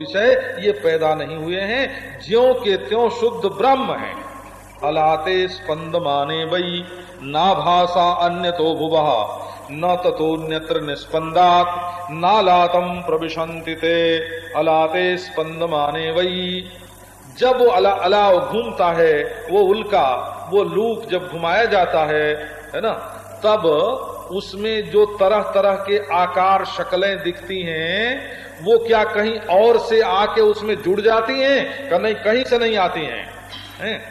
विषय ये पैदा नहीं हुए हैं, ज्यो के त्यों शुद्ध ब्रह्म है। अलाते स्पंद माने वही ना भाषा अन्य तो भुवः, न तथोन्यत्र निस्पंदात नालातम प्रविशंति ते। अलाते स्पंद माने वही जब वो अला, अलाव घूमता है, वो उल्का, वो लूक जब घुमाया जाता है है ना, तब उसमें जो तरह तरह के आकार शक्लें दिखती हैं, वो क्या कहीं और से आके उसमें जुड़ जाती हैं, का नहीं, कहीं से नहीं आती हैं? हैं?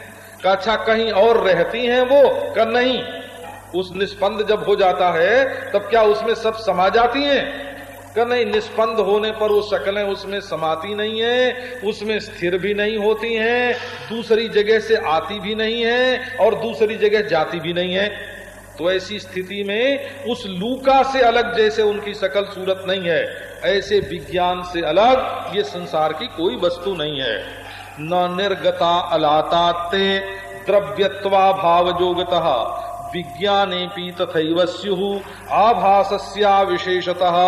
का अच्छा कहीं और रहती हैं वो, का नहीं? उस निष्पंद जब हो जाता है, तब क्या उसमें सब समा जाती हैं? का नहीं निष्पंद होने पर वो शक्लें उसमें समाती नहीं है, उसमें स्थिर भी नहीं होती हैं, दूसरी जगह से आती भी नहीं है, और दूसरी जगह जाती भी नहीं है। तो ऐसी स्थिति में उस लूका से अलग जैसे उनकी सकल सूरत नहीं है। ऐसे विज्ञान से अलग ये संसार की कोई वस्तु नहीं है। न निर्गता अलाताते द्रव्यत्वा भाव जोगत विज्ञाने पी तथा स्यु आभासस्या विशेषतः।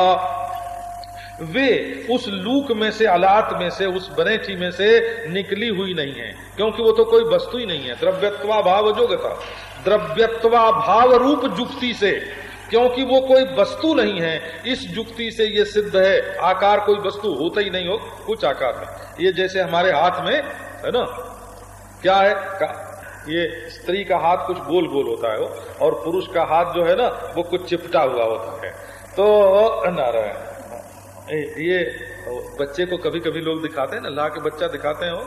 वे उस लूक में से, अलात में से, उस बनेठी में से निकली हुई नहीं है, क्योंकि वो तो कोई वस्तु ही नहीं है। द्रव्यत्वा भाव जोगता द्रव्यत्वा भाव रूप जुक्ति से क्योंकि वो कोई वस्तु नहीं है इस जुक्ति से ये सिद्ध है। आकार कोई वस्तु होता ही नहीं हो कुछ आकार में। ये जैसे हमारे हाथ में है ना? क्या है? का, ये स्त्री का हाथ कुछ गोल गोल होता है वो और पुरुष का हाथ जो है ना वो कुछ चिपटा हुआ होता है। तो नारायण ये बच्चे को कभी कभी लोग दिखाते हैं ना ला के बच्चा दिखाते हैं वो।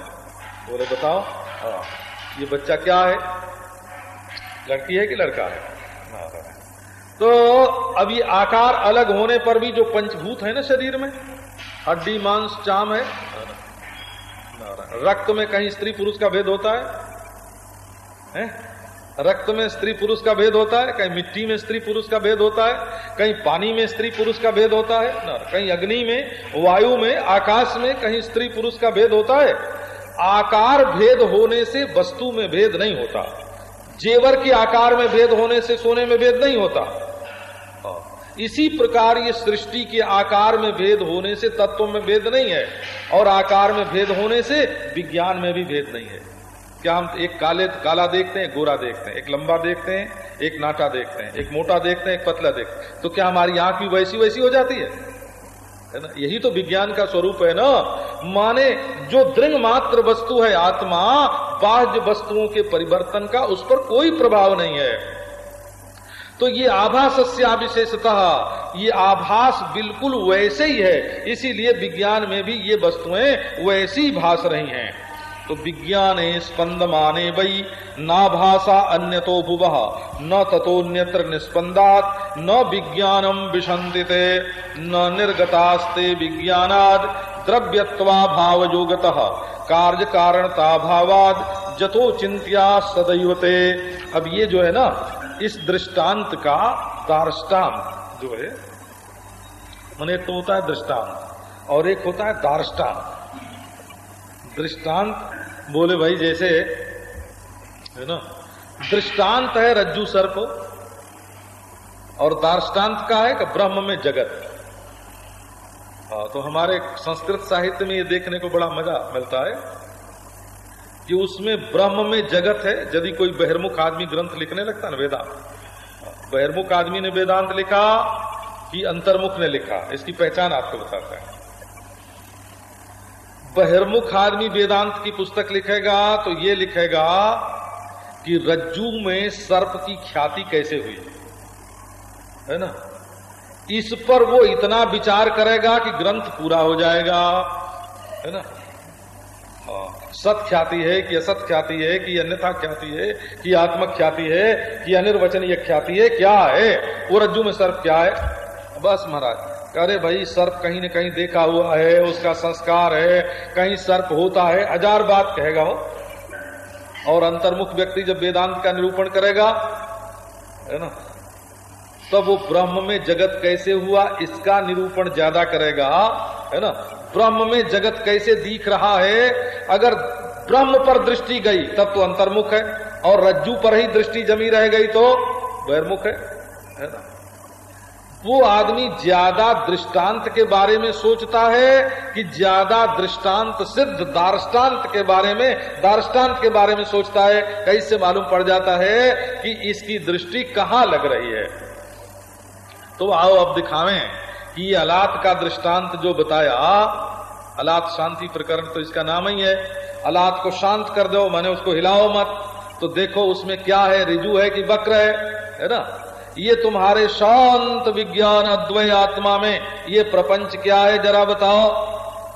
बोले बताओ। हाँ ये बच्चा क्या है? लड़की है कि लड़का है? तो अभी आकार अलग होने पर भी जो पंचभूत है ना शरीर में हड्डी मांस चाम है रक्त में कहीं स्त्री पुरुष का भेद होता है, है? रक्त में स्त्री पुरुष का भेद होता है कहीं मिट्टी में स्त्री पुरुष का भेद होता है कहीं पानी में स्त्री पुरुष का भेद होता है? कहीं अग्नि में वायु में आकाश में कहीं स्त्री पुरुष का भेद होता है? आकार भेद होने से वस्तु में भेद नहीं होता। जेवर के आकार में भेद होने से सोने में भेद नहीं होता। इसी प्रकार ये सृष्टि के आकार में भेद होने से तत्व में भेद नहीं है और आकार में भेद होने से विज्ञान में भी भेद नहीं है। क्या हम एक काले, काला देखते हैं, गोरा देखते हैं, एक लंबा देखते हैं, एक नाटा देखते हैं, एक मोटा देखते हैं, एक पतला देखते हैं। तो क्या हमारी आँख भी वैसी वैसी हो जाती है? है ना? यही तो विज्ञान का स्वरूप है ना? माने जो दृंग मात्र वस्तु है आत्मा, बाह्य वस्तुओं के परिवर्तन का उस पर कोई प्रभाव नहीं है। तो ये आभास विशेषतः ये आभास बिल्कुल वैसे ही है, इसीलिए विज्ञान में भी ये वस्तुएँ वैसी भास रही हैं। तो विज्ञाने स्पंदमाने वही ना भाषा अन्य तो भुव, न तथोन्यत्र निस्पंदात न विज्ञानम विशंति न निर्गतास्ते विज्ञानाद, द्रव्यत्वा भाव जोगत कार्य कारणता भावाद जतो चिंत्या सदैवते। अब ये जो है ना, इस दृष्टांत का दार्ष्टान्त जो है, मैंने तो होता है दृष्टांत, और एक होता है दार्ष्टान्त दृष्टांत बोले भाई, जैसे, है ना? दृष्टांत है रज्जू सर्प और दार्ष्टान्त का है कि ब्रह्म में जगत। हाँ तो हमारे संस्कृत साहित्य में ये देखने को बड़ा मज़ा मिलता है कि उसमें ब्रह्म में जगत है। यदि कोई बहिर्मुख आदमी ग्रंथ लिखने लगता ना, वेदांत। बहिर्मुख आदमी ने वेदांत लिखा कि अंतर्मुख ने लिखा, इसकी पहचान आपको बताता है। बहिर्मुख आदमी वेदांत की पुस्तक लिखेगा तो ये लिखेगा कि रज्जू में सर्प की ख्याति कैसे हुई? है ना? इस पर वो इतना विचार करेगा कि ग्रंथ पूरा हो जाएगा। है ना? हाँ, सत ख्याति है कि असत ख्याति है कि अन्यथा ख्याति है कि आत्मक ख्याति है कि अनिर्वचनीय ख्याति है क्या है? वो रज्जू में सर्प क्या है? बस महाराज। अरे भाई, सर्प कहीं न कहीं देखा हुआ है, उसका संस्कार है, कहीं सर्प होता है हज़ार बात कहेगा हो और अंतर्मुख व्यक्ति जब वेदांत का निरूपण करेगा, है ना, तब वो ब्रह्म में जगत कैसे हुआ, इसका निरूपण ज़्यादा करेगा, है ना। ब्रह्म में जगत कैसे दिख रहा है, अगर ब्रह्म पर दृष्टि गई, तब तो अंतर्मुख है, और रज्जू पर ही दृष्टि जमी रह गई तो बहिर्मुख है है ना। वो आदमी ज़्यादा दृष्टांत के बारे में सोचता है कि ज़्यादा दृष्टांत सिद्ध दार्ष्टान्त के बारे में दार्ष्टान्त के बारे में सोचता है। कहीं से मालूम पड़ जाता है कि इसकी दृष्टि कहाँ लग रही है? तो आओ अब दिखावें कि अलात का दृष्टांत जो बताया, अलात शांति प्रकरण तो इसका नाम ही है। अलात को शांत कर दो, मैंने उसको हिलाओ मत। तो देखो उसमें क्या है, रिजू है कि वक्र है? है ना? ये तुम्हारे शांत विज्ञान अद्वय आत्मा में ये प्रपंच क्या है, जरा बताओ।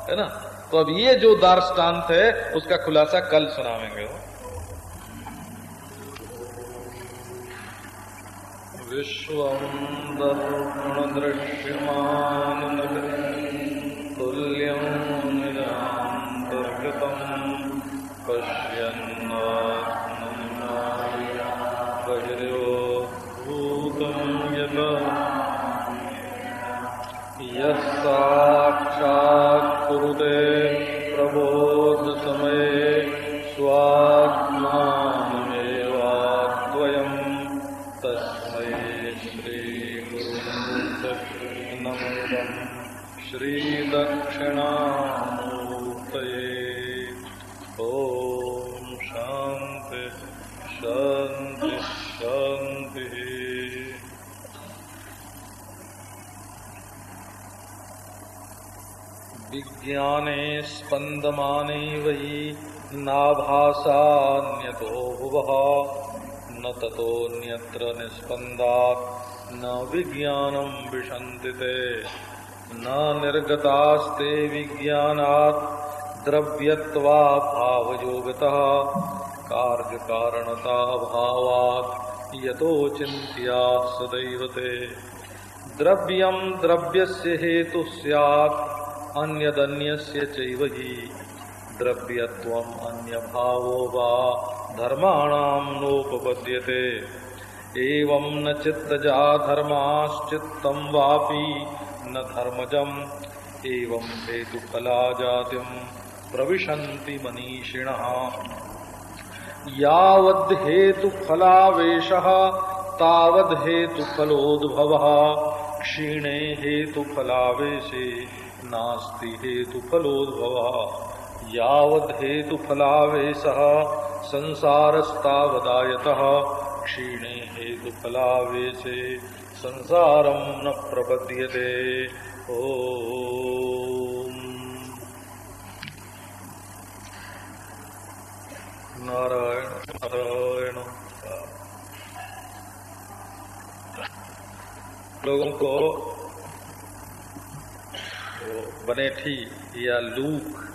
है ना? तो अब ये जो दार्ष्टान्त है, उसका खुलासा कल सुनावेंगे विश्व दृश्यमान तुल्यम साक्षात् 감사합니다. विज्ञाने स्पन्दमाने वै नाभासान्यतो भुवः। न ततोऽन्यत्र निस्पन्दात्, न विज्ञानं विशन्ति न निर्गतास्ते विज्ञानात्, द्रव्यत्वाभावयोगतः। कार्यकारणता भावात् यतो चिन्त्या सदैव ते। द्रव्यं द्रव्यस्य हेतुः स्यात् अन्यदन्यस्य चैव हि द्रव्यत्वम् अन्यभावो वा धर्माणाम् नोपपद्यते। एवं न चित्तजा धर्माश्चित्तम् वापि न धर्मजम्। एवं हेतुफला जातिम् प्रविशन्ति मनीषिणः। तावद्धेतुफलोद्भवः क्षीणे हेतुफलावेशे नास्ति हेतु फलोद्भव। यावद हेतु फलावेश संसारस्तावदायत। क्षीणे हेतु फलावेशे। संसारम न प्रपद्यते। ओ नारायण नारायण। लोगों को बनेठी या लूक।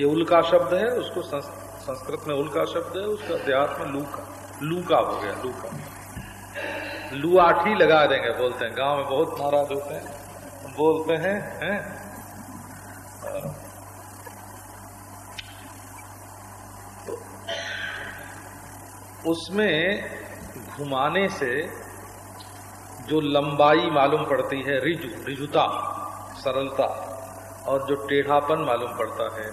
ये उल्का शब्द है, उसको संस्कृत में उल्का शब्द है, उसका अध्यात्म में लूका। लूका हो गया, लूका। लुआठी लगा देंगे, बोलते हैं। गाँव में बहुत नाराज़ होते हैं। बोलते हैं हैं? तो उसमें घुमाने से जो लंबाई मालूम पड़ती है, रिजु, रिजुता, सरलता, और जो टेढ़ापन मालूम पड़ता है,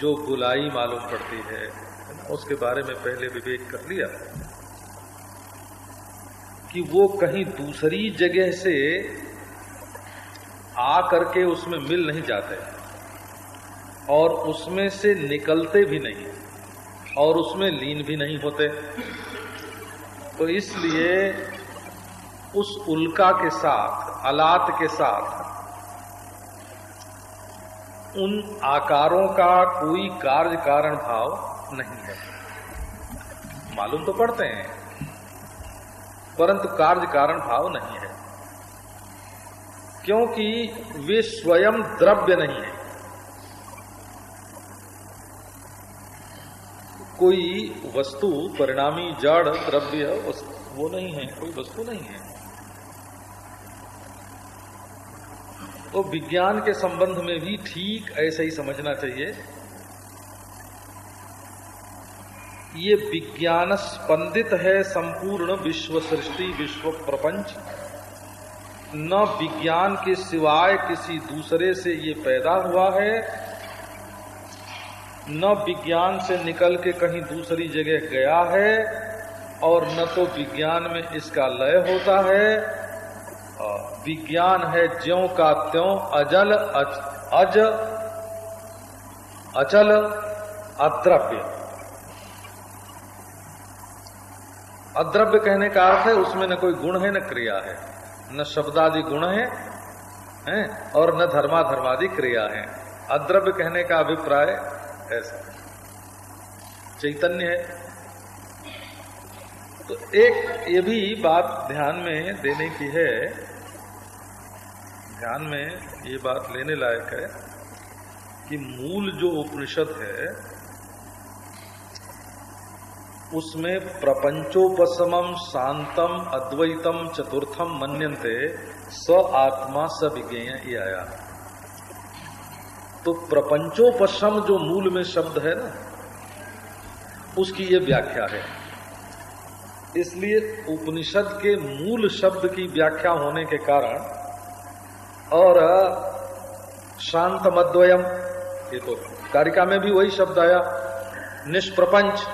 जो गुलाई मालूम पड़ती है उसके बारे में पहले विवेक कर लिया कि वो कहीं दूसरी जगह से आ करके उसमें मिल नहीं जाते और उसमें से निकलते भी नहीं और उसमें लीन भी नहीं होते। तो इसलिए उस उल्का के साथ, अलात के साथ, उन आकारों का कोई कार्य कारण भाव नहीं है। मालूम तो पड़ते हैं, परंतु कार्य कारण भाव नहीं है। क्योंकि वे स्वयं द्रव्य नहीं है। कोई वस्तु, परिणामी, जड़, द्रव्य, वो नहीं है, कोई वस्तु नहीं है। तो विज्ञान के संबंध में भी ठीक ऐसे ही समझना चाहिए। ये विज्ञान स्पंदित है संपूर्ण विश्व सृष्टि विश्व प्रपंच न विज्ञान के सिवाय किसी दूसरे से ये पैदा हुआ है। न विज्ञान से निकल के कहीं दूसरी जगह गया है और न तो विज्ञान में इसका लय होता है। विज्ञान है ज्यो का त्यों अजल अच, अज अचल अद्रव्य। अद्रव्य कहने का अर्थ है उसमें न कोई गुण है न क्रिया है। न शब्दादि गुण है, है और न धर्मा धर्मादि क्रिया है। अद्रव्य कहने का अभिप्राय ऐसा। चैतन्य है। तो एक ये भी बात ध्यान में देने की है ध्यान में ये बात लेने लायक है कि मूल जो उपनिषद है, उसमें प्रपंचोपशमम शांतम अद्वैतम चतुर्थम मन्यन्ते, स आत्मा स विज्ञेय ये आया। तो प्रपंचोपशम जो मूल में शब्द है ना, उसकी ये व्याख्या है। इसलिए उपनिषद के मूल शब्द की व्याख्या होने के कारण और शांत मद्वयम। ये तो कारिका में भी वही शब्द आया, निष्प्रपंच।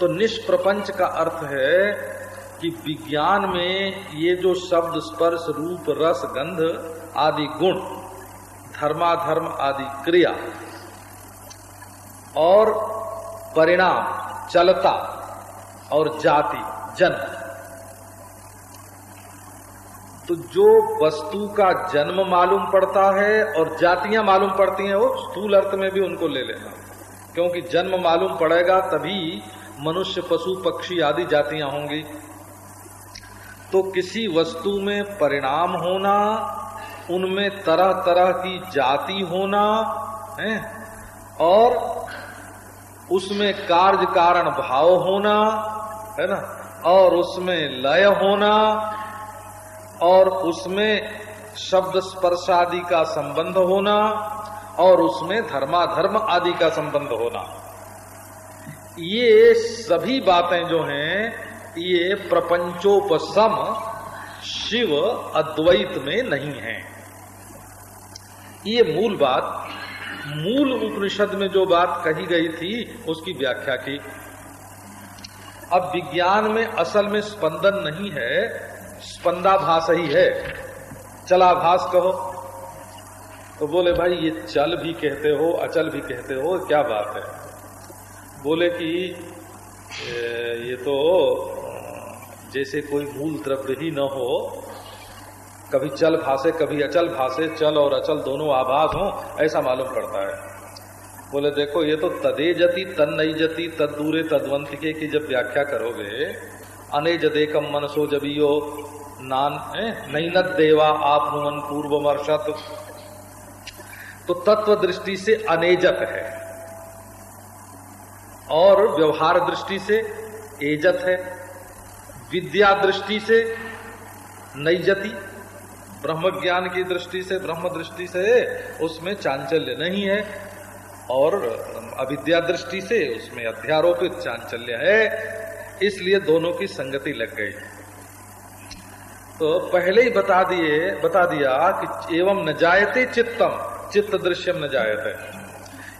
तो निष्प्रपंच का अर्थ है कि विज्ञान में ये जो शब्द, स्पर्श, रूप, रस, गंध आदि गुण, धर्माधर्म आदि क्रिया और परिणाम, चलता और जाति जन्म तो जो वस्तु का जन्म मालूम पड़ता है और जातियाँ मालूम पड़ती हैं, वो स्थूल अर्थ में भी उनको ले लेना। क्योंकि जन्म मालूम पड़ेगा तभी मनुष्य, पशु, पक्षी आदि जातियाँ होंगी। तो किसी वस्तु में परिणाम होना, उनमें तरह तरह की जाति होना, है, और उसमें कार्य कारण भाव होना, है ना, और उसमें लय होना और उसमें शब्द स्पर्श आदि का संबंध होना और उसमें धर्माधर्म आदि का संबंध होना। ये सभी बातें जो हैं, ये प्रपंचोपम शिव अद्वैत में नहीं है। ये मूल बात, मूल उपनिषद में जो बात कही गई थी, उसकी व्याख्या की। अब विज्ञान में असल में स्पंदन नहीं है स्पंदाभास ही है। चलाभास कहो। तो बोले, भाई, ये चल भी कहते हो, अचल भी कहते हो, क्या बात है? बोले कि ये तो जैसे कोई मूल द्रव्य ही न हो, कभी चल भाषे कभी अचल भाषे चल और अचल दोनों आभास हो, ऐसा मालूम पड़ता है। बोले, देखो, ये तो तदे जति तन नहीं जति तद दूरे तदवंतिके की जब व्याख्या करोगे अने जदेकम मनसो जबियो नान नहीं न देवा आप नुमन पूर्व तो तत्व दृष्टि से अनेजत है। और व्यवहार दृष्टि से एजत है। विद्या दृष्टि से नईजति ब्रह्म ज्ञान की दृष्टि से, ब्रह्म दृष्टि से उसमें चांचल्य नहीं है। और अविद्या दृष्टि से उसमें अध्यारोपित चांचल्य है। इसलिए दोनों की संगति लग गई। तो पहले ही बता दिए, बता दिया कि एवं न जायते चित्तम, चित्त दृश्यम न जायते।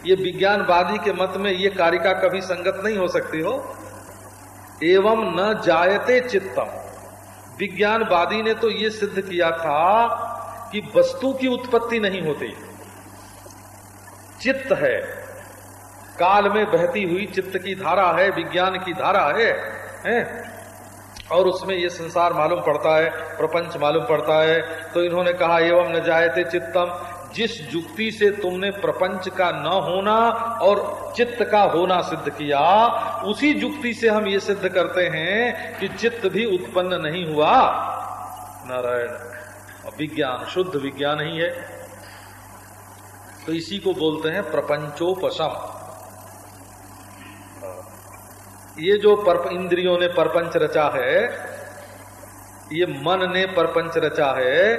ये विज्ञानवादी के मत में ये कारिका कभी संगत नहीं हो सकती हो। एवं न जायते चित्तम। विज्ञानवादी ने तो ये सिद्ध किया था कि वस्तु की उत्पत्ति नहीं होती। चित्त है। काल में बहती हुई चित्त की धारा है विज्ञान की धारा है, है? और उसमें ये संसार मालूम पड़ता है प्रपंच मालूम पड़ता है। तो इन्होंने कहा एवं न जायते चित्तम जिस युक्ति से तुमने प्रपंच का न होना और चित्त का होना सिद्ध किया उसी युक्ति से हम ये सिद्ध करते हैं कि चित्त भी उत्पन्न नहीं हुआ। नारायण विज्ञान शुद्ध विज्ञान ही है। तो इसी को बोलते हैं प्रपंचोपशम। ये जो पर इंद्रियों ने परपंच रचा है ये मन ने परपंच रचा है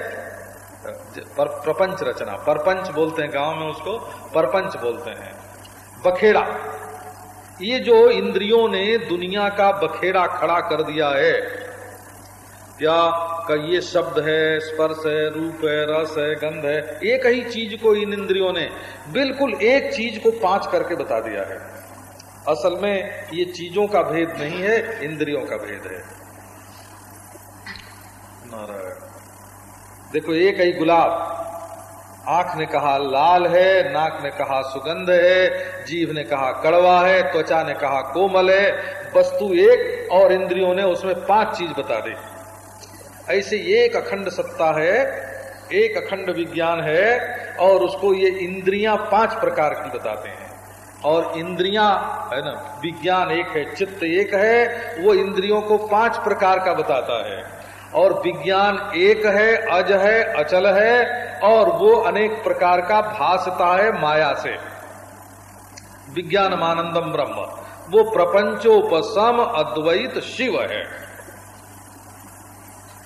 पर, प्रपंच रचना परपंच बोलते हैं गाँव में उसको परपंच बोलते हैं। बखेड़ा ये जो इंद्रियों ने दुनिया का बखेड़ा खड़ा कर दिया है क्या का ये शब्द है स्पर्श है रूप है रस है गंध है एक ही चीज़ को इन इंद्रियों ने बिल्कुल एक चीज़ को पाँच करके बता दिया है। असल में ये चीज़ों का भेद नहीं है, इंद्रियों का भेद है। नारायण। देखो, एक ही गुलाब। आँख ने कहा लाल है, नाक ने कहा सुगंध है जीव ने कहा कड़वा है, त्वचा ने कहा कोमल है। वस्तु एक और इंद्रियों ने उसमें पाँच चीज़ बता दी। ऐसे एक अखंड सत्ता है, एक अखंड विज्ञान है, और उसको ये इंद्रियाँ पाँच प्रकार की बताते हैं। और इंद्रियाँ, है ना, विज्ञान एक है, चित्त एक है, वो इंद्रियों को पाँच प्रकार का बताता है। और विज्ञान एक है, अज है, अचल है, और वो अनेक प्रकार का भासता है माया से। विज्ञान मानंदम ब्रह्म, वो प्रपंचोपसम अद्वैत शिव है।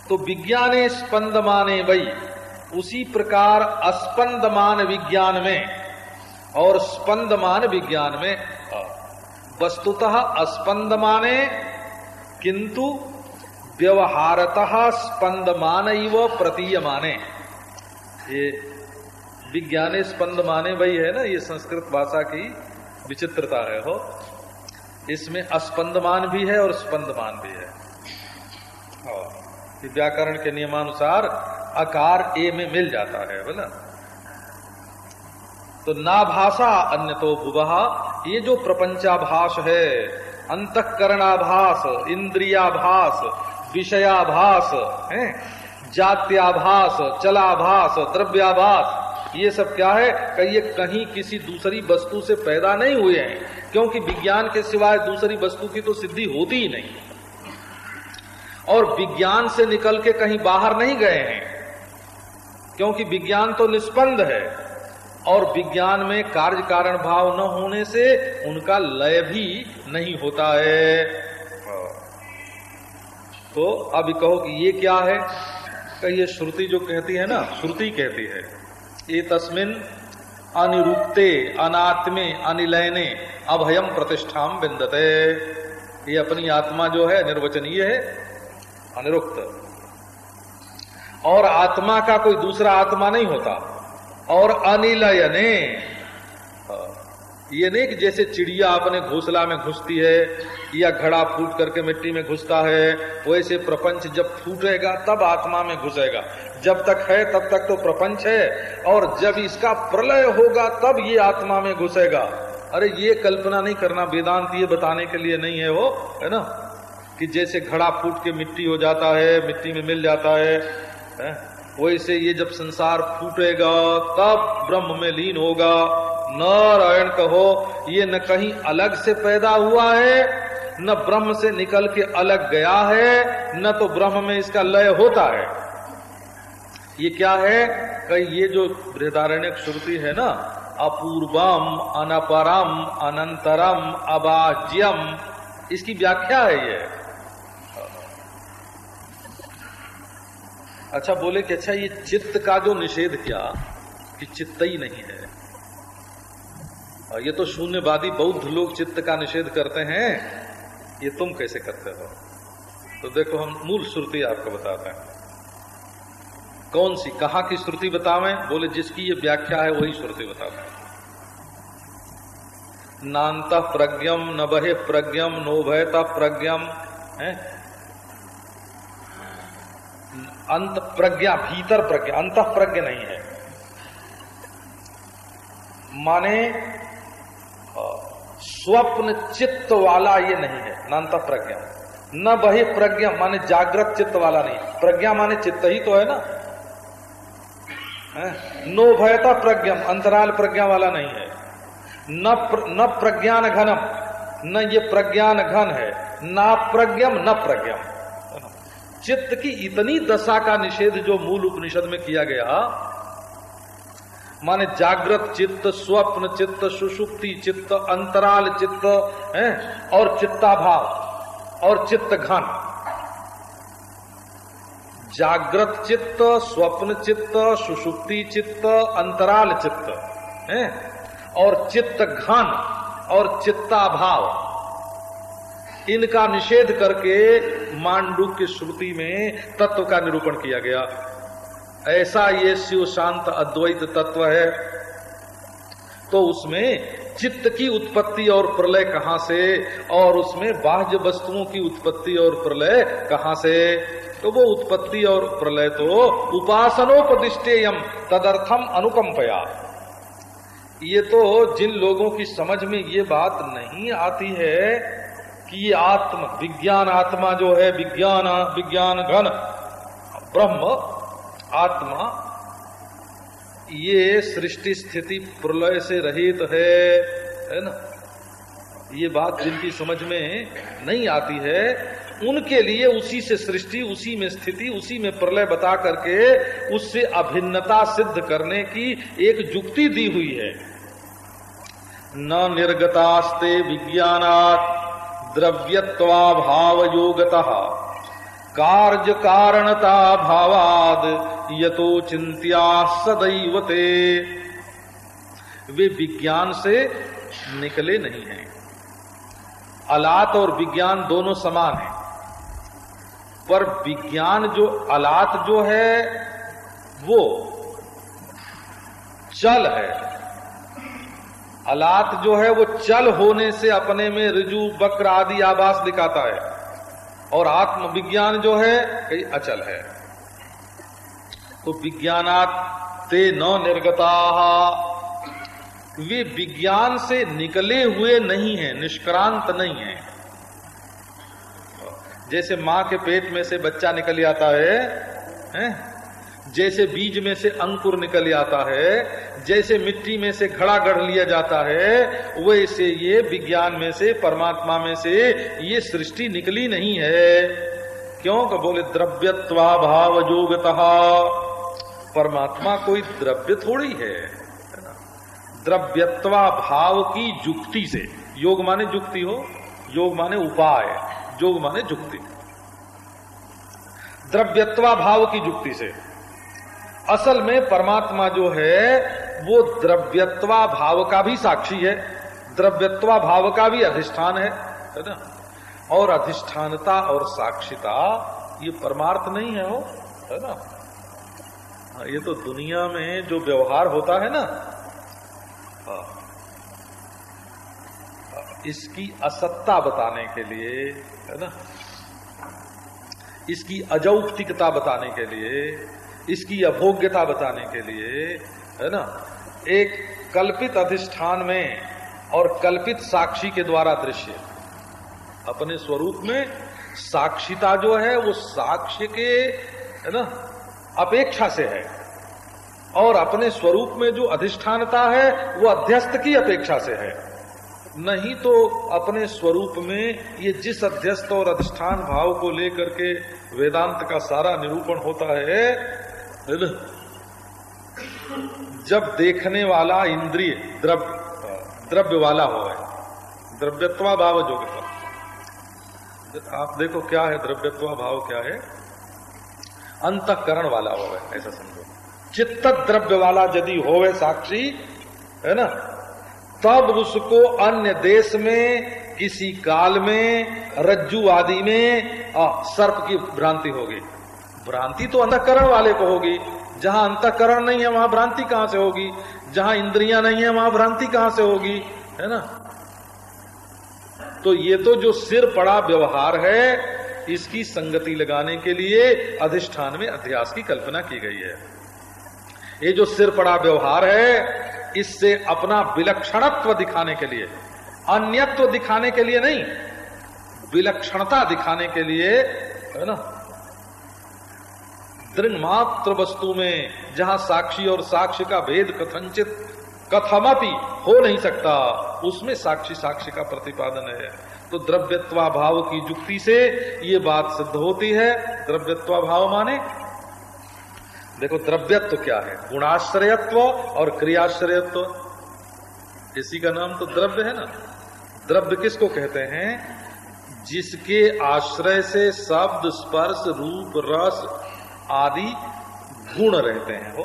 तो विज्ञाने स्पंदमाने वही उसी प्रकार अस्पंदमान विज्ञान में और स्पंदमान विज्ञान में। वस्तुतः अस्पंदमाने किंतु व्यवहारतः स्पंदमान प्रतीयमाने। ये विज्ञाने स्पंदमाने वही है ना ये संस्कृत भाषा की विचित्रता है हो। इसमें अस्पंदमान भी है और स्पंदमान भी है। व्याकरण के नियमानुसार आकार ए में मिल जाता है बोला। तो ना भाषा अन्य तो ये जो प्रपंचाभास है अंतकरणाभास इंद्रियाभास विषयाभास है जात्याभास चलाभास द्रव्याभास ये सब क्या है? कहीं कहीं किसी दूसरी वस्तु से पैदा नहीं हुए हैं, क्योंकि विज्ञान के सिवाय दूसरी वस्तु की तो सिद्धि होती ही नहीं। और विज्ञान से निकल के कहीं बाहर नहीं गए हैं, क्योंकि विज्ञान तो निष्पन्द है। और विज्ञान में कार्य कारण भाव न होने से उनका लय भी नहीं होता है। तो अब कहो कि ये क्या है? कि ये श्रुति जो कहती है ना, श्रुति कहती है, ये तस्मिन अनिरुक्ते, अनात्मे, अनिलयने अभयम प्रतिष्ठाम बिंदते ये अपनी आत्मा जो है, निर्वचनीय है, अनिरुक्त। और आत्मा का कोई दूसरा आत्मा नहीं होता। और अनिलयने ये नहीं कि जैसे चिड़िया अपने घोसला में घुसती है या घड़ा फूट करके मिट्टी में घुसता है वैसे प्रपंच जब फूटेगा तब आत्मा में घुसेगा। जब तक है तब तक तो प्रपंच है। और जब इसका प्रलय होगा तब ये आत्मा में घुसेगा। अरे ये कल्पना नहीं करना वेदांत ये बताने के लिए नहीं है वो है ना? कि जैसे घड़ा फूट के मिट्टी हो जाता है मिट्टी में मिल जाता है, है? वैसे ये जब संसार फूटेगा तब ब्रह्म में लीन होगा? नारायण कहो, ये न कहीं अलग से पैदा हुआ है, न ब्रह्म से निकल के अलग गया है, न तो ब्रह्म में इसका लय होता है। ये क्या है? कई ये जो बृहदारण्य श्रुति है ना, अपूर्वम, अनपरम, अनंतरम अबाज्यम इसकी व्याख्या है ये। अच्छा बोले कि अच्छा ये चित्त का जो निषेध किया कि चित्त ही नहीं है। और ये तो शून्यवादी बौद्ध लोग चित्त का निषेध करते हैं, ये तुम कैसे करते हो? तो देखो, हम मूल श्रुति आपको बताते हैं। कौन सी, कहा की श्रुति बतावें? बोले, जिसकी ये व्याख्या है, वही श्रुति बताते हैं। नान्त प्रज्ञम न बहे प्रज्ञम नोभयता प्रज्ञम, है? अंत प्रज्ञा भीतर प्रज्ञा अंत प्रज्ञ नहीं है। माने स्वप्न चित्त वाला ये नहीं है नान्त प्रज्ञा न बही प्रज्ञा माने जागृत चित्त वाला नहीं। प्रज्ञा माने चित्त ही तो है ना। नो भयता प्रज्ञम अंतराल प्रज्ञा वाला नहीं है। न प्र, न प्रज्ञान घनम न ये प्रज्ञान घन है। ना प्रज्ञम न प्रज्ञम। चित्त की इतनी दशा का निषेध जो मूल उपनिषद में किया गया, माने जागृत चित्त, स्वप्न चित्त, सुषुप्ति चित्त, अंतराल चित्त, है, और चित्ताभाव, और चित्त घन जागृत चित्त, स्वप्न चित्त, सुषुप्ति चित्त, अंतराल चित्त, है, और चित्त घन और चित्ताभाव। इनका निषेध करके मांडू की श्रुति में तत्व का निरूपण किया गया। ऐसा ये शिव शांत अद्वैत तत्व है। तो उसमें चित्त की उत्पत्ति और प्रलय कहाँ से और उसमें बाह्य वस्तुओं की उत्पत्ति और प्रलय कहाँ से? तो वो उत्पत्ति और प्रलय तो उपासनोपदिष्टेयम तदर्थम अनुकंपया। ये तो जिन लोगों की समझ में ये बात नहीं आती है कि ये आत्म, विज्ञान आत्मा जो है, विज्ञान विज्ञान घन, ब्रह्म, आत्मा, ये सृष्टि स्थिति प्रलय से रहित है है ना? ये बात जिनकी समझ में नहीं आती है, उनके लिए उसी से सृष्टि, उसी में स्थिति, उसी में प्रलय बता करके उससे अभिन्नता सिद्ध करने की एक जुक्ति दी हुई है। न निर्गतास्ते विज्ञानात द्रव्यत्वा भाव योगता कार्य कारणता भावाद यतो चिंत्या सदैवते। वे विज्ञान से निकले नहीं हैं। अलात और विज्ञान दोनों समान हैं। पर विज्ञान जो अलात जो है, वो चल है। अलात जो है वो चल होने से अपने में रिजु बक्र आदि आवास दिखाता है। और आत्म विज्ञान जो है कई अचल है। तो विज्ञानात ते न निर्गता। वे विज्ञान से निकले हुए नहीं है निष्क्रांत नहीं है। जैसे माँ के पेट में से बच्चा निकल आता है, है? जैसे बीज में से अंकुर निकल आता है जैसे मिट्टी में से घड़ा गढ़ लिया जाता है, वैसे ये विज्ञान में से, परमात्मा में से ये सृष्टि निकली नहीं है। क्यों? का बोले द्रव्यत्वा भाव जोगत परमात्मा कोई द्रव्य थोड़ी है द्रव्यत्वा भाव की जुक्ति से। योग माने जुक्ति हो, योग माने उपाय, योग माने जुक्ति। द्रव्यत्वा भाव की जुक्ति से। असल में परमात्मा जो है वो द्रव्यत्वा भाव का भी साक्षी है द्रव्यत्वा भाव का भी अधिष्ठान है है ना? और अधिष्ठानता और साक्षिता ये परमार्थ नहीं है वो है ना? हाँ, ये तो दुनिया में जो व्यवहार होता है ना हाँ, इसकी असत्ता बताने के लिए है ना? इसकी अजौक्तिकता बताने के लिए इसकी अभोग्यता बताने के लिए है ना? एक कल्पित अधिष्ठान में और कल्पित साक्षी के द्वारा दृश्य। अपने स्वरूप में साक्षिता जो है, वो साक्ष्य के, है ना, अपेक्षा से है। और अपने स्वरूप में जो अधिष्ठानता है, वो अध्यस्त की अपेक्षा से है। नहीं तो अपने स्वरूप में ये जिस अध्यस्त और अधिष्ठान भाव को लेकर के वेदांत का सारा निरूपण होता है जब देखने वाला इंद्रिय द्रव्य द्रव्य वाला हो द्रव्यत्वा भाव जो कि आप देखो क्या है द्रव्यत्वा भाव क्या है? अंतकरण वाला हो है ऐसा समझो। चित्त द्रव्य वाला यदि हो होवे साक्षी है ना तब उसको अन्य देश में किसी काल में रज्जु आदि में आ, सर्प की भ्रांति होगी। भ्रांति तो अंतकरण वाले को होगी। जहाँ अंतकरण नहीं है, वहाँ भ्रांति कहाँ से होगी? जहाँ इंद्रियाँ नहीं है, वहाँ भ्रांति कहाँ से होगी? है ना? तो ये तो जो सिर पड़ा व्यवहार है, इसकी संगति लगाने के लिए अधिष्ठान में अध्यास की कल्पना की गई है। ये जो सिर पड़ा व्यवहार है, इससे अपना विलक्षणत्व दिखाने के लिए, अन्यत्व दिखाने के लिए नहीं, विलक्षणता दिखाने के लिए, है ना? मात्र वस्तु में जहाँ साक्षी और साक्ष्य का भेद कथनचित कथमपि हो नहीं सकता, उसमें साक्षी साक्ष्य का प्रतिपादन है। तो द्रव्यत्वा भाव की युक्ति से ये बात सिद्ध होती है। द्रव्यत्वा भाव माने? देखो, द्रव्यत्व क्या है? गुणाश्रयत्व और क्रियाश्रयत्व। इसी का नाम तो द्रव्य है ना? द्रव्य किसको कहते हैं? जिसके आश्रय से शब्द स्पर्श, रूप, रस आदि गुण रहते हैं वो।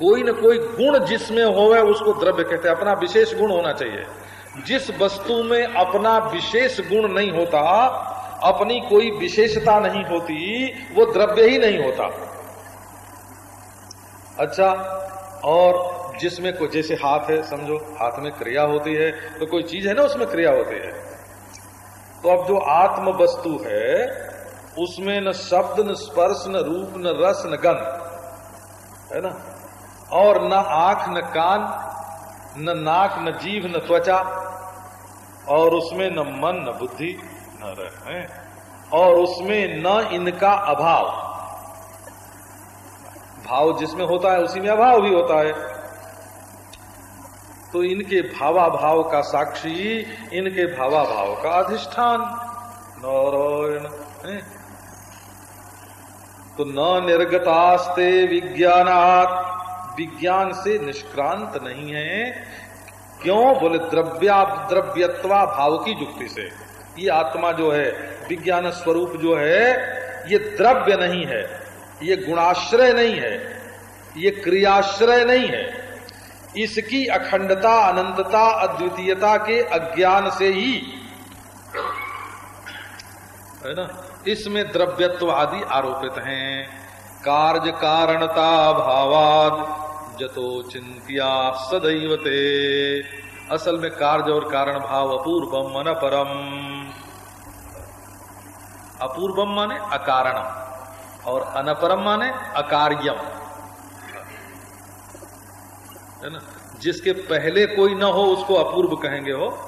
कोई न कोई गुण जिसमें होवे उसको द्रव्य कहते हैं। अपना विशेष गुण होना चाहिए। जिस वस्तु में अपना विशेष गुण नहीं होता, अपनी कोई विशेषता नहीं होती, वो द्रव्य ही नहीं होता। अच्छा और जिसमें कोई जैसे हाथ है, समझो, हाथ में क्रिया होती है तो कोई चीज़ है ना, उसमें क्रिया होती है। तो अब जो आत्म वस्तु है उसमें न शब्द, न स्पर्श, न रूप, न रस, न गंध, है ना? और न आँख, न कान, न नाक, न जीव न त्वचा, और उसमें न मन, न बुद्धि, न रहे और उसमें न इनका अभाव। भाव जिसमें होता है, उसी में अभाव भी होता है। तो इनके भावा भाव का साक्षी, इनके भावा भाव का अधिष्ठान। नारायण तो न निर्गतास्ते विज्ञानात। विज्ञान से निष्क्रांत नहीं है। क्यों? बोले, द्रव्या, द्रव्यत्वा भाव की युक्ति से। ये आत्मा जो है, विज्ञान स्वरूप जो है, ये द्रव्य नहीं है। ये गुणाश्रय नहीं है। ये क्रियाश्रय नहीं है। इसकी अखंडता, अनंतता, अद्वितीयता के अज्ञान से ही है ना? इसमें द्रव्यत्व आदि आरोपित हैं। कार्य कारणता भावाद, जतो चिंतिया सदैवते। असल में कार्य और कारण भाव अपूर्वम मन परम। अपूर्वम माने अकारणम, और अनपरम माने अकार्यम। है ना? जिसके पहले कोई न हो, उसको अपूर्व कहेंगे हो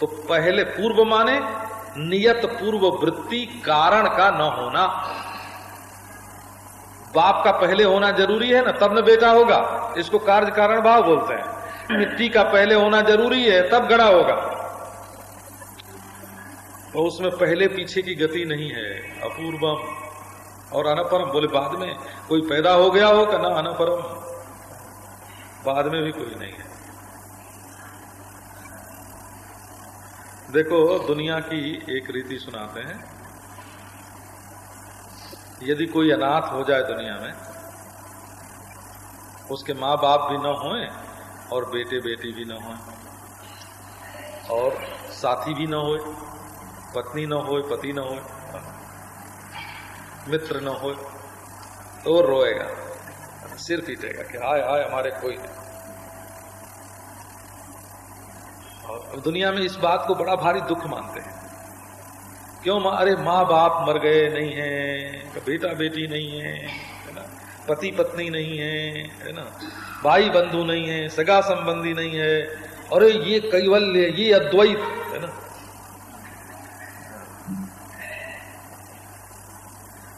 तो पहले पूर्व माने नियत पूर्व वृत्ति कारण का न होना। बाप का पहले होना ज़रूरी है ना, तब न बेटा होगा। इसको कार्य कारण भाव बोलते हैं। मिट्टी का पहले होना ज़रूरी है, तब गड़ा होगा। तो उसमें पहले पीछे की गति नहीं है। अपूर्वम और अनपरम, बोले बाद में कोई पैदा हो गया हो होगा ना अनपरम? बाद में भी कोई नहीं है। देखो, दुनिया की एक रीति सुनाते हैं। यदि कोई अनाथ हो जाए दुनिया में, उसके माँ बाप भी न होए और बेटे बेटी भी न होए, और साथी भी न होए, पत्नी न होए, पति न होए, मित्र न होए तो रोएगा, सिर पीटेगा कि हाय हाय, हमारे कोई नहीं। और दुनिया में इस बात को बड़ा भारी दुख मानते हैं। क्यों अरे माँ बाप मर गए नहीं है बेटा बेटी नहीं है है ना? पति पत्नी नहीं है है ना? भाई बंधु नहीं है सगा संबंधी नहीं है, अरे ये कैवल्य, ये अद्वैत, है ना?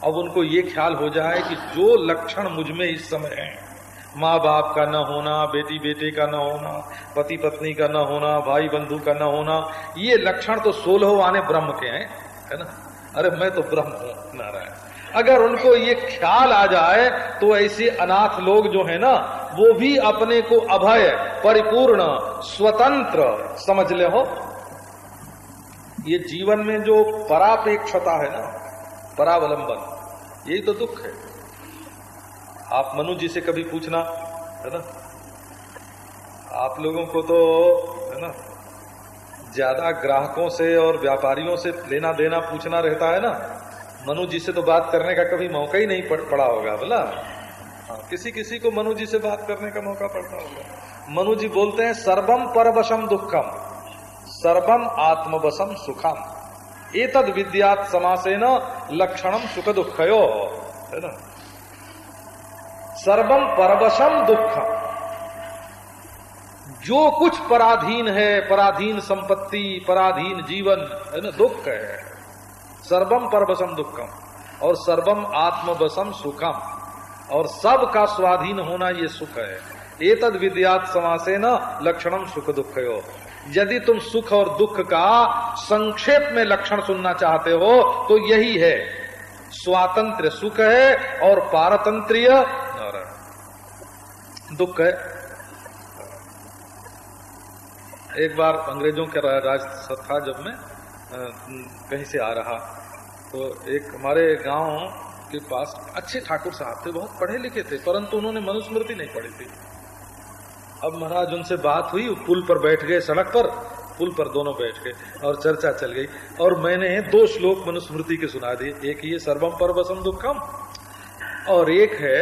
अब उनको ये ख्याल हो जाए कि जो लक्षण मुझमें इस समय है माँ बाप का न होना बेटी बेटे का न होना पति पत्नी का न होना भाई बंधु का न होना, ये लक्षण तो सोलह आने ब्रह्म के हैं, है ना? अरे, मैं तो ब्रह्म हूँ, नारायण। अगर उनको ये ख्याल आ जाए तो ऐसे अनाथ लोग जो है ना, वो भी अपने को अभय, परिपूर्ण, स्वतंत्र समझ ले हो। ये जीवन में जो परापेक्षता है ना, परावलंबन, यही तो दुख है। आप मनु जी से कभी पूछना, है ना? आप लोगों को तो है ना, ज़्यादा ग्राहकों से और व्यापारियों से लेना देना पूछना रहता है ना? मनु जी से तो बात करने का कभी मौका ही नहीं पड़ा होगा, बोला। हाँ किसी किसी को मनु जी से बात करने का मौका पड़ता होगा। मनु जी बोलते हैं सर्वम परवशम दुखम सर्वम आत्मवशम सुखम एतद विद्यात समासे न लक्षणम सुख दुखयो है ना? सर्वम परवशम दुख। जो कुछ पराधीन है, पराधीन संपत्ति, पराधीन जीवन, है ना, दुख है। सर्वम परवशम दुखम और सर्वम आत्मवसम सुखम और सब का स्वाधीन होना ये सुख है। एतद विद्यात समासे न लक्षणम सुख दुख हो यदि तुम सुख और दुख का संक्षेप में लक्षण सुनना चाहते हो तो यही है। स्वातंत्र सुख है और पारतंत्रीय दुख है। एक बार अंग्रेज़ों के राज था जब मैं कहीं से आ रहा तो एक हमारे गाँव के पास अच्छे ठाकुर साहब थे, बहुत पढ़े लिखे थे, परंतु उन्होंने मनुस्मृति नहीं पढ़ी थी। अब महाराज उनसे बात हुई पुल पर बैठ गए, सड़क पर, पुल पर दोनों बैठ गए, और चर्चा चल गई, और मैंने दो श्लोक मनुस्मृति के सुना दिए, एक ये सर्वम पर वसम दुखम और एक है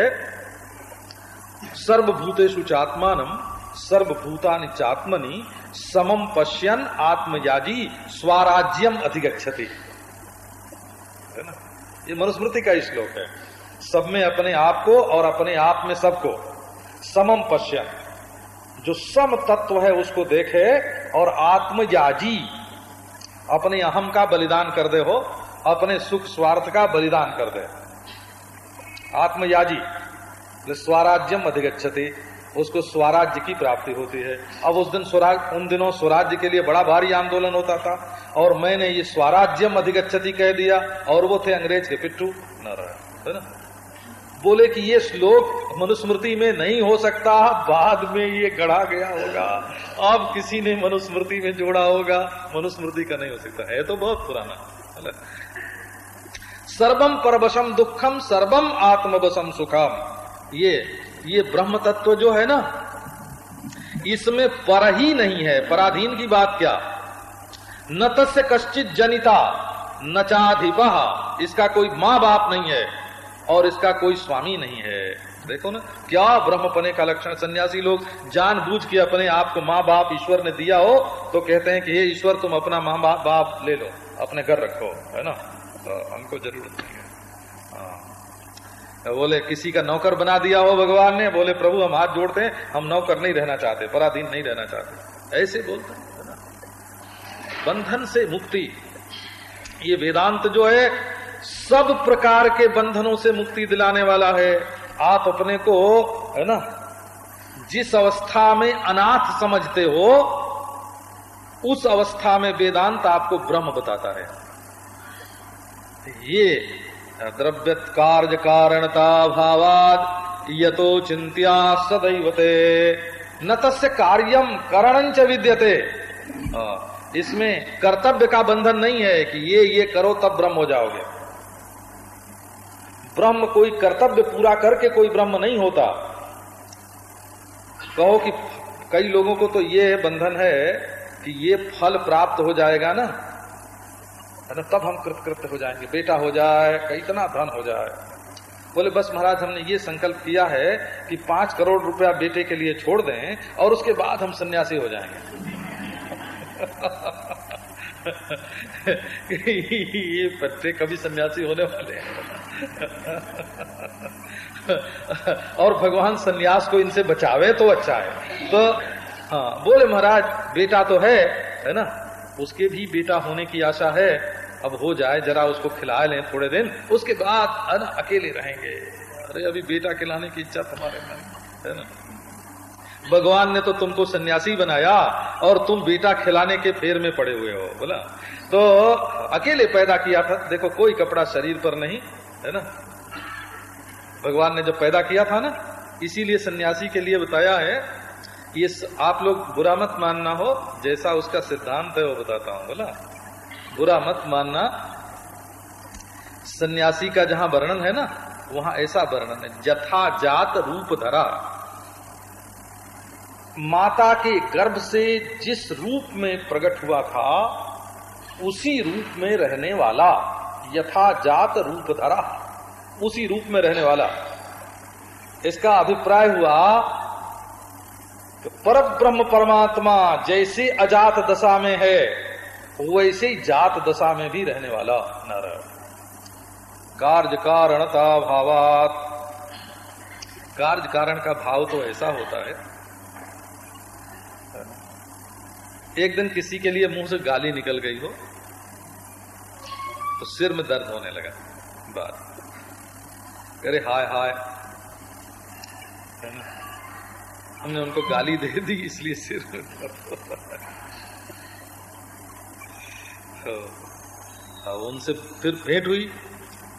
सर्वभूतेषु चात्मानम सर्वभूतानि चात्मनि समम पश्यन आत्मयाजी स्वराज्यम अधिगछति है ना? ये मनुस्मृति का श्लोक है। सब में अपने आप को और अपने आप में सबको। समम पश्यन। जो सम तत्व है उसको देखे और आत्मयाजी, अपने अहम का बलिदान कर दे हो, अपने सुख स्वार्थ का बलिदान कर दे। आत्मयाजी। स्वराज्यम अधिगछति उसको स्वराज्य की प्राप्ति होती है। अब उस दिन स्वराज उन दिनों स्वराज्य के लिए बड़ा भारी आंदोलन होता था और मैंने ये स्वराज्यम अधिगछति कह दिया और वो थे अंग्रेज़ के पिट्ठू न है ना? बोले कि ये श्लोक मनुस्मृति में नहीं हो सकता, बाद में ये गढ़ा गया होगा। अब किसी ने मनुस्मृति में जोड़ा होगा, मनुस्मृति का नहीं हो सकता। है तो बहुत पुराना सर्वम परवशम दुखम सर्वम आत्मवशम सुखम। ये ये ब्रह्म तत्व जो है ना, इसमें पर ही नहीं है। पराधीन की बात क्या? न तस्य कश्चित जनिता, न चाधिप। इसका कोई माँ बाप नहीं है और इसका कोई स्वामी नहीं है। देखो ना, क्या ब्रह्मपने का लक्षण सन्यासी लोग जानबूझ के अपने आप को माँ बाप ईश्वर ने दिया हो तो कहते हैं कि हे ईश्वर, तुम अपना माँ बाप ले लो, अपने घर रखो, है ना? तो हमको ज़रूरत नहीं है। हाँ। बोले, किसी का नौकर बना दिया हो भगवान ने? बोले, प्रभु, हम हाथ जोड़ते हैं, हम नौकर नहीं रहना चाहते, पराधीन नहीं रहना चाहते। ऐसे बोलते हैं बंधन से मुक्ति। ये वेदांत जो है, सब प्रकार के बंधनों से मुक्ति दिलाने वाला है। आप अपने को, है ना, जिस अवस्था में अनाथ समझते हो, उस अवस्था में वेदांत आपको ब्रह्म बताता है। ये द्रव्य कार्य कारणता भावाद यतो चिंत्या सदैवते। न तस्य कार्यम करणंच विद्यते। इसमें कर्तव्य का बंधन नहीं है कि ये ये करो, तब ब्रह्म हो जाओगे। ब्रह्म कोई कर्तव्य पूरा करके कोई ब्रह्म नहीं होता। कहो कि कई लोगों को तो ये बंधन है कि ये फल प्राप्त हो जाएगा ना। है तब हम कृतकृत्य हो जाएँगे। बेटा हो जाए इतना धन हो जाए। बोले, बस महाराज, हमने ये संकल्प किया है कि पाँच करोड़ रुपया बेटे के लिए छोड़ दें और उसके बाद हम सन्यासी हो जाएँगे। ये बच्चे कभी सन्यासी होने वाले हैं। और भगवान सन्यास को इनसे बचावे तो अच्छा है। तो हाँ बोले महाराज, बेटा तो है है ना? उसके भी बेटा होने की आशा है। अब हो जाए, जरा उसको खिला लें थोड़े दिन, उसके बाद अन अकेले रहेंगे। अरे, अभी बेटा खिलाने की इच्छा तुम्हारे मन है ना? भगवान ने तो तुमको सन्यासी बनाया और तुम बेटा खिलाने के फेर में पड़े हुए हो, बोला? तो अकेले पैदा किया था, देखो कोई कपड़ा शरीर पर नहीं, है ना? भगवान ने जब पैदा किया था ना, इसीलिए सन्यासी के लिए बताया है ये आप लोग बुरा मत मानना हो, जैसा उसका सिद्धांत है वो बताता हूँ, बोला? बुरा मत मानना। सन्यासी का जहाँ वर्णन है ना, वहाँ ऐसा वर्णन है जथा जात रूप धरा। माता के गर्भ से जिस रूप में प्रकट हुआ था, उसी रूप में रहने वाला यथा जात रूप धरा। उसी रूप में रहने वाला। इसका अभिप्राय हुआ कि पर ब्रह्म परमात्मा जैसे अजात दशा में है वैसे ही जात दशा में भी रहने वाला नर कार्य कारणता भावात। कार्य कारण का भाव तो ऐसा होता है एक दिन किसी के लिए मुँह से गाली निकल गई हो तो सिर में दर्द होने लगा। बात। अरे हाय हाय हमने उनको गाली दे दी, इसलिए सिर में दर्द होता है। तो उनसे फिर भेंट हुई।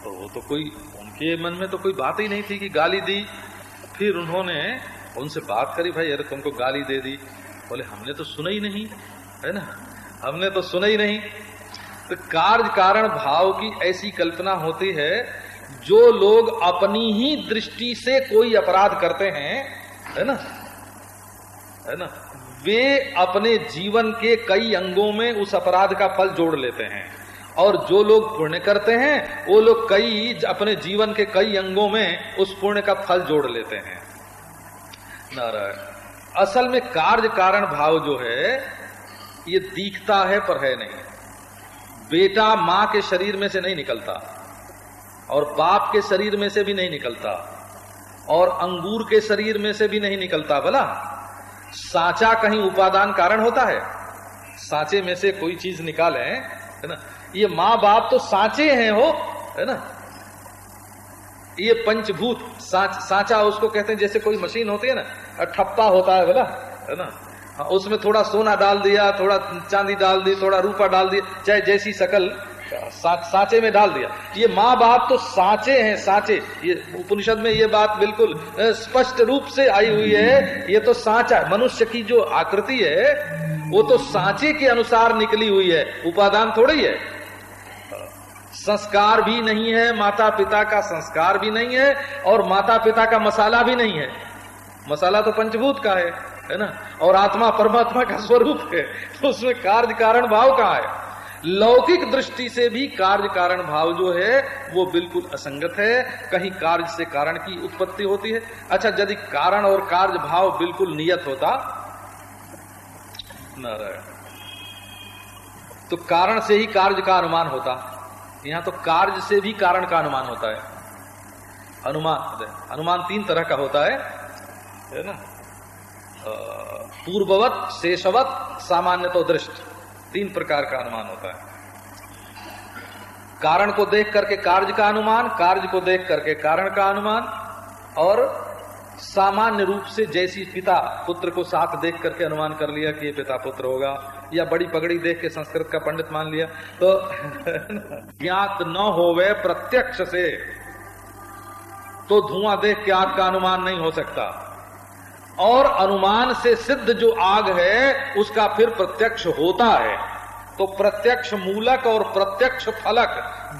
तो वो तो कोई, उनके मन में तो कोई बात ही नहीं थी कि गाली दी। फिर उन्होंने उनसे बात करी, भाई अरे तुमको गाली दे दी। बोले, हमने तो सुना ही नहीं, है ना? हमने तो सुना ही नहीं। तो कार्य कारण भाव की ऐसी कल्पना होती है, जो लोग अपनी ही दृष्टि से कोई अपराध करते हैं, है ना? है ना? वे अपने जीवन के कई अंगों में उस अपराध का फल जोड़ लेते हैं। और जो लोग पुण्य करते हैं, वो लोग कई अपने जीवन के कई अंगों में उस पुण्य का फल जोड़ लेते हैं। नारायण, असल में कार्य कारण भाव जो है, ये दिखता है पर है नहीं। बेटा माँ के शरीर में से नहीं निकलता, और बाप के शरीर में से भी नहीं निकलता, और अंगूर के शरीर में से भी नहीं निकलता, बोला? साचा कहीं उपादान कारण होता है। साचे में से कोई चीज़ निकाले है ना? ये माँ बाप तो साचे हैं हो है ना? ये पंचभूत साच, साचा उसको कहते हैं जैसे कोई मशीन होती है ना ठप्पा होता है बोला है ना? हाँ, उसमें थोड़ा सोना डाल दिया थोड़ा चांदी डाल दी थोड़ा रूपा डाल दिया चाहे जैसी शकल सा, साचे में डाल दिया। ये माँ बाप तो साचे हैं साचे। ये उपनिषद में ये बात बिल्कुल स्पष्ट रूप से आई हुई है। ये तो साचा मनुष्य की जो आकृति है वो तो साचे के अनुसार निकली हुई है। उपादान थोड़ी है। संस्कार भी नहीं है माता पिता का संस्कार भी नहीं है और माता पिता का मसाला भी नहीं है। मसाला तो पंचभूत का है है ना? और आत्मा परमात्मा का स्वरूप है। तो उसमें कार्य कारण भाव कहा है? लौकिक दृष्टि से भी कार्य कारण भाव जो है, वो बिल्कुल असंगत है। कहीं कार्य से कारण की उत्पत्ति होती है। अच्छा यदि कारण और कार्य भाव बिल्कुल नियत होता, नारायण। तो कारण से ही कार्य का अनुमान होता। यहाँ तो कार्य से भी कारण का अनुमान होता है। अनुमान अनुमान तीन तरह का होता है। है ना? पूर्ववत, शेषवत, सामान्य तो दृष्ट। तीन प्रकार का अनुमान होता है। कारण को देख करके कार्य का अनुमान, कार्य को देख करके कारण का अनुमान, और सामान्य रूप से जैसी पिता पुत्र को साथ देख करके अनुमान कर लिया कि ये पिता पुत्र होगा, या बड़ी पगड़ी देख के संस्कृत का पंडित मान लिया तो ज्ञात न होवे प्रत्यक्ष से तो धुआँ देख के आग का अनुमान नहीं हो सकता। और अनुमान से सिद्ध जो आग है, उसका फिर प्रत्यक्ष होता है। तो प्रत्यक्ष मूलक और प्रत्यक्ष फलक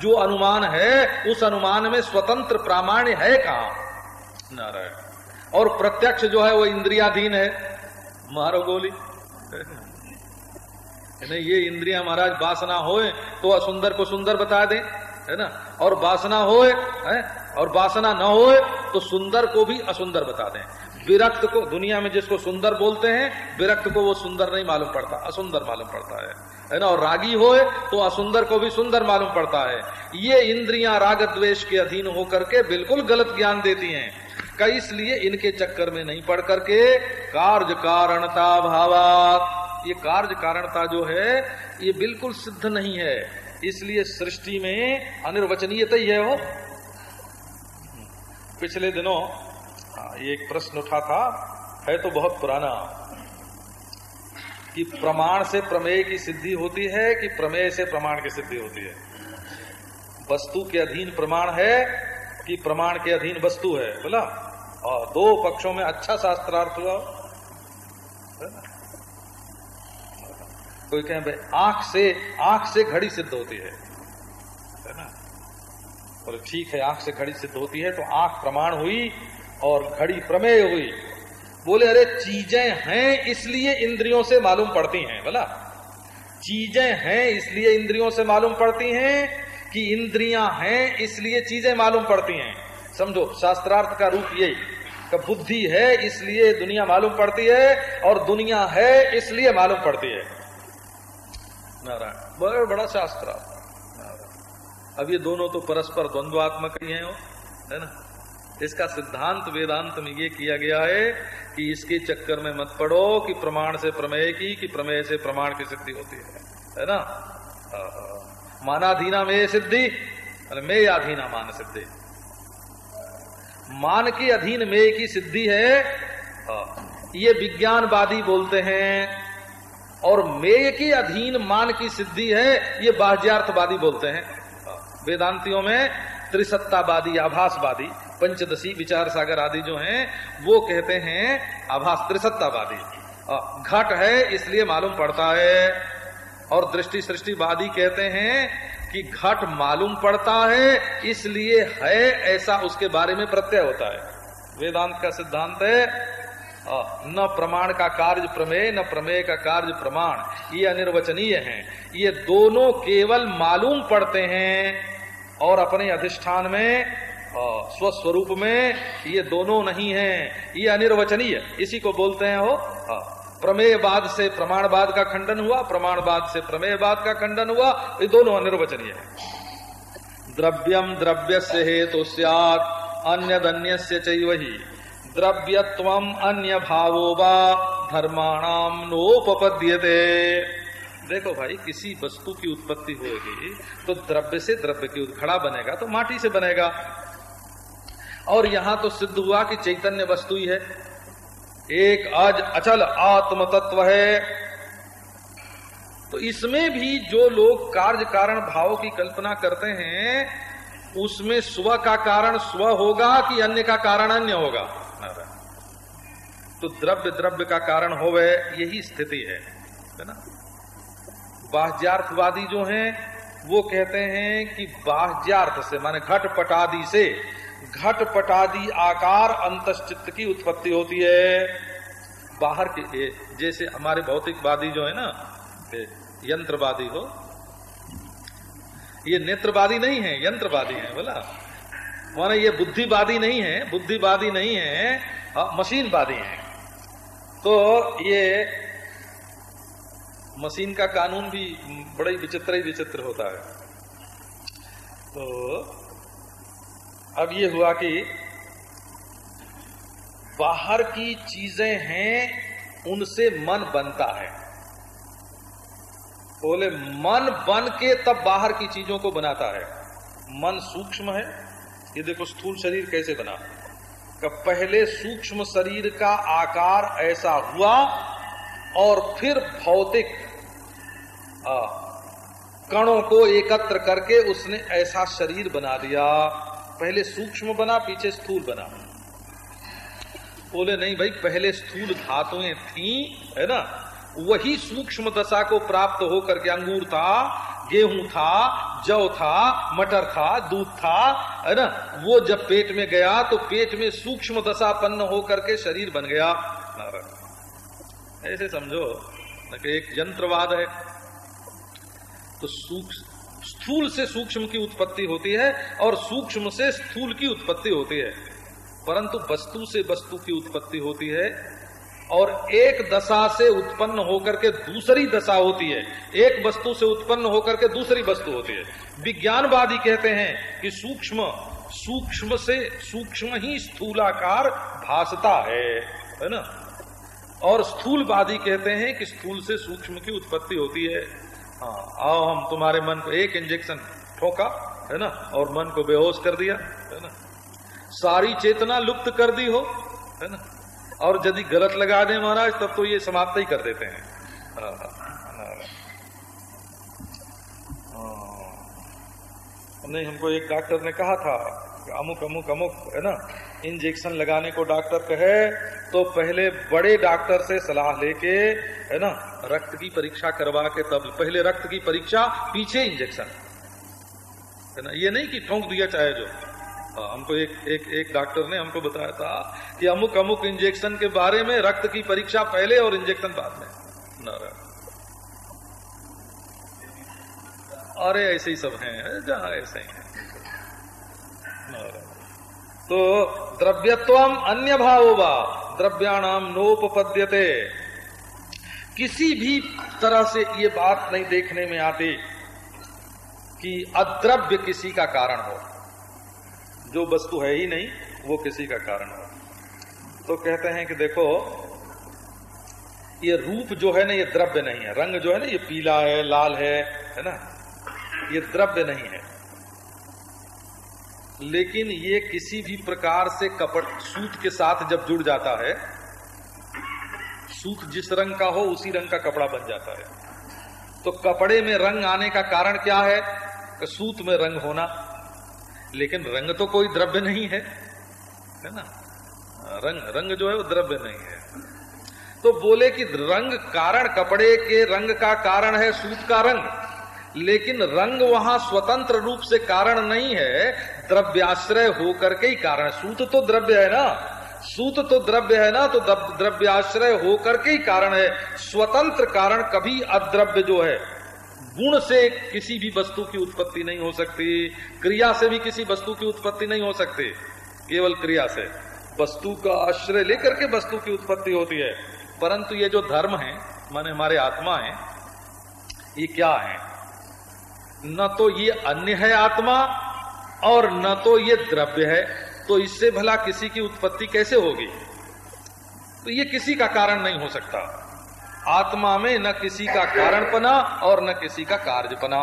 जो अनुमान है, उस अनुमान में स्वतंत्र प्रामाण्य है कहा? नारायण। और प्रत्यक्ष जो है, वो इंद्रियाधीन है। मारो गोली नहीं ये इंद्रिया महाराज वासना होए तो असुंदर को सुंदर बता दें, है ना? और वासना होए और वासना न होए तो सुंदर को भी असुंदर बता दें। विरक्त को, दुनिया में जिसको सुंदर बोलते हैं, विरक्त को वो सुंदर नहीं मालूम पड़ता, असुंदर मालूम पड़ता है। है ना? और रागी होए तो असुंदर को भी सुंदर मालूम पड़ता है। ये इंद्रियाँ राग द्वेष के अधीन होकर के बिल्कुल गलत ज्ञान देती हैं। का इसलिए इनके चक्कर में नहीं पड़ करके कार्य कारणता भावात। ये कार्य कारणता जो है, ये बिल्कुल सिद्ध नहीं है। इसलिए सृष्टि में अनिर्वचनीयता ही है वो। पिछले दिनों हाँ, एक प्रश्न उठा था है तो बहुत पुराना। कि प्रमाण से प्रमेय की सिद्धि होती है कि प्रमेय से प्रमाण की सिद्धि होती है? वस्तु के अधीन प्रमाण है कि प्रमाण के अधीन वस्तु है? बोला और दो पक्षों में अच्छा शास्त्रार्थ हुआ। कोई कहे भाई आँख से आँख से घड़ी सिद्ध होती है। है ना? बोले ठीक है आँख से घड़ी सिद्ध होती है। तो आँख प्रमाण हुई और घड़ी प्रमेय हुई। बोले, अरे, चीज़ें हैं इसलिए इंद्रियों से मालूम पड़ती हैं। बोला, चीज़ें हैं इसलिए इंद्रियों से मालूम पड़ती हैं कि इंद्रियाँ हैं इसलिए चीज़ें मालूम पड़ती हैं। समझो, शास्त्रार्थ का रूप यही का बुद्धि है इसलिए दुनिया मालूम पड़ती है और दुनिया है इसलिए मालूम पड़ती है। नारायण, बड़ा बड़ा शास्त्रार्थ अब ये दोनों तो परस्पर द्वंद्वात्मक ही हैं है ना? इसका सिद्धांत वेदांत में ये किया गया है कि इसके चक्कर में मत पड़ो कि प्रमाण से प्रमेय की, कि प्रमेय से प्रमाण की सिद्धि होती है। है ना? मानाधीना में सिद्धि मे आधीना मान सिद्धि। मान के अधीन मेय की सिद्धि है। ये विज्ञानवादी बोलते हैं, और मेय के अधीन मान की सिद्धि है, ये बाह्यार्थवादी बोलते हैं। वेदांतियों में त्रिसत्तावादी, आभासवादी पंचदशी, विचार सागर आदि जो हैं, वो कहते हैं आभास त्रिसत्तावादी घट है, इसलिए मालूम पड़ता है। और दृष्टि सृष्टिवादी कहते हैं कि घट मालूम पड़ता है, इसलिए है, ऐसा उसके बारे में प्रत्यय होता है। वेदांत का सिद्धांत है न प्रमाण का कार्य प्रमेय, न प्रमेय का कार्य प्रमाण। ये अनिर्वचनीय है। ये दोनों केवल मालूम पड़ते हैं और अपने अधिष्ठान में स्वस्वरूप में ये दोनों नहीं है, ये अनिर्वचनीय, इसी को बोलते हैं हो। प्रमेयवाद से प्रमाणवाद का खंडन हुआ, प्रमाणवाद से प्रमेयवाद का खंडन हुआ, ये दोनों अनिर्वचनीय है। द्रव्यम द्रव्य से हेतु सियात अन्य दन्य से वही द्रव्यत्व अन्य भावो वा धर्माणाम नोपद्यते देखो भाई, किसी वस्तु की उत्पत्ति होगी तो द्रव्य से द्रव्य की घड़ा बनेगा तो माटी से बनेगा। और यहाँ तो सिद्ध हुआ कि चैतन्य वस्तु ही है। एक अज अचल आत्म तत्व है। तो इसमें भी जो लोग कार्य कारण भाव की कल्पना करते हैं, उसमें स्व का कारण स्व होगा कि अन्य का कारण अन्य होगा? तो द्रव्य द्रव्य का कारण होवे, यही स्थिति है। है ना? बाह्यार्थवादी जो हैं, वो कहते हैं कि बाह्यार्थ से, माने घट पटादि से घट पटादि आकार अंतश्चित्त की उत्पत्ति होती है। बाहर के जैसे हमारे भौतिकवादी जो है ना यंत्रवादी हो ये नेत्रवादी नहीं है यंत्रवादी है बोला। माने ये बुद्धिवादी नहीं है बुद्धिवादी नहीं है हाँ, मशीनवादी है। तो ये मशीन का कानून भी बड़ा ही विचित्र ही विचित्र होता है। तो अब ये हुआ कि बाहर की चीज़ें हैं, उनसे मन बनता है। बोले, मन बन के तब बाहर की चीज़ों को बनाता है। मन सूक्ष्म है। ये देखो, स्थूल शरीर कैसे बना? का पहले सूक्ष्म शरीर का आकार ऐसा हुआ और फिर भौतिक कणों को एकत्र करके उसने ऐसा शरीर बना दिया। पहले सूक्ष्म बना, पीछे स्थूल बना। बोले, नहीं भाई, पहले स्थूल धातुएँ थी, है ना? वही सूक्ष्म दशा को प्राप्त होकर के अंगूर था, गेहूँ था, जौ था, मटर था, दूध था, है ना? वो जब पेट में गया तो पेट में सूक्ष्म दशा पन्न होकर के शरीर बन गया। ऐसे समझो कि एक यंत्रवाद है। तो स्थूल से सूक्ष्म की उत्पत्ति होती है और सूक्ष्म से स्थूल की उत्पत्ति होती है। परंतु वस्तु से वस्तु की उत्पत्ति होती है और एक दशा से उत्पन्न होकर के दूसरी दशा होती है। एक वस्तु से उत्पन्न होकर के दूसरी वस्तु होती है। विज्ञानवादी कहते हैं कि सूक्ष्म सूक्ष्म से सूक्ष्म ही स्थूलाकार भासता है है ना? और स्थूलवादी कहते हैं कि स्थूल से सूक्ष्म की उत्पत्ति होती है। हाँ आओ हम तुम्हारे मन को एक इंजेक्शन ठोका है ना? और मन को बेहोश कर दिया है ना? सारी चेतना लुप्त कर दी हो है ना? और यदि गलत लगा दे महाराज तब तो ये समाप्त ही कर देते हैं। हाँ, हाँ, हाँ। नहीं हमको एक डॉक्टर ने कहा था अमुक अमुक अमुक है ना? इंजेक्शन लगाने को डॉक्टर कहे तो पहले बड़े डॉक्टर से सलाह लेके है ना रक्त की परीक्षा करवा के तब पहले रक्त की परीक्षा पीछे इंजेक्शन। है ना ये नहीं कि ठोंक दिया चाहे जो। हाँ, हमको एक एक एक डॉक्टर ने हमको बताया था कि अमुक अमुक इंजेक्शन के बारे में रक्त की परीक्षा पहले और इंजेक्शन बाद में। अरे ऐसे ही सब हैं जहाँ ऐसे ही। हैं तो द्रव्यत्व अन्य भाव वा, द्रव्याणाम नोपद्यते किसी भी तरह से ये बात नहीं देखने में आती कि अद्रव्य किसी का कारण हो। जो वस्तु है ही नहीं, वो किसी का कारण हो। तो कहते हैं कि देखो, ये रूप जो है ना, ये द्रव्य नहीं है। रंग जो है ना, ये पीला है, लाल है है ना? ये द्रव्य नहीं है। लेकिन ये किसी भी प्रकार से कपड़ सूत के साथ जब जुड़ जाता है, सूत जिस रंग का हो उसी रंग का कपड़ा बन जाता है। तो कपड़े में रंग आने का कारण क्या है? कि सूत में रंग होना। लेकिन रंग तो कोई द्रव्य नहीं है है ना? रंग रंग जो है वो द्रव्य नहीं है। तो बोले कि रंग कारण, कपड़े के रंग का कारण है सूत का रंग। लेकिन रंग वहाँ स्वतंत्र रूप से कारण नहीं है, द्रव्याश्रय होकर के ही कारण सूत तो द्रव्य है ना? सूत तो द्रव्य है ना तो द्रव्याश्रय होकर के ही कारण है। स्वतंत्र कारण कभी अद्रव्य जो है, गुण से किसी भी वस्तु की उत्पत्ति नहीं हो सकती, क्रिया से भी किसी वस्तु की उत्पत्ति नहीं हो सकती, केवल क्रिया से। वस्तु का आश्रय लेकर के वस्तु की उत्पत्ति होती है। परंतु ये जो धर्म है, माने हमारे आत्मा है, ये क्या है? न तो ये अन्य है आत्मा और न तो ये द्रव्य है तो इससे भला किसी की उत्पत्ति कैसे होगी? तो ये किसी का कारण नहीं हो सकता। आत्मा में न किसी का कारण पना और न किसी का कार्यपना।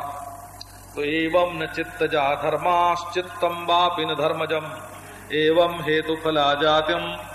तो एवं न चित्त जा धर्माश्चित्तम बापिन धर्मजम, एवं हेतु फला जात्यम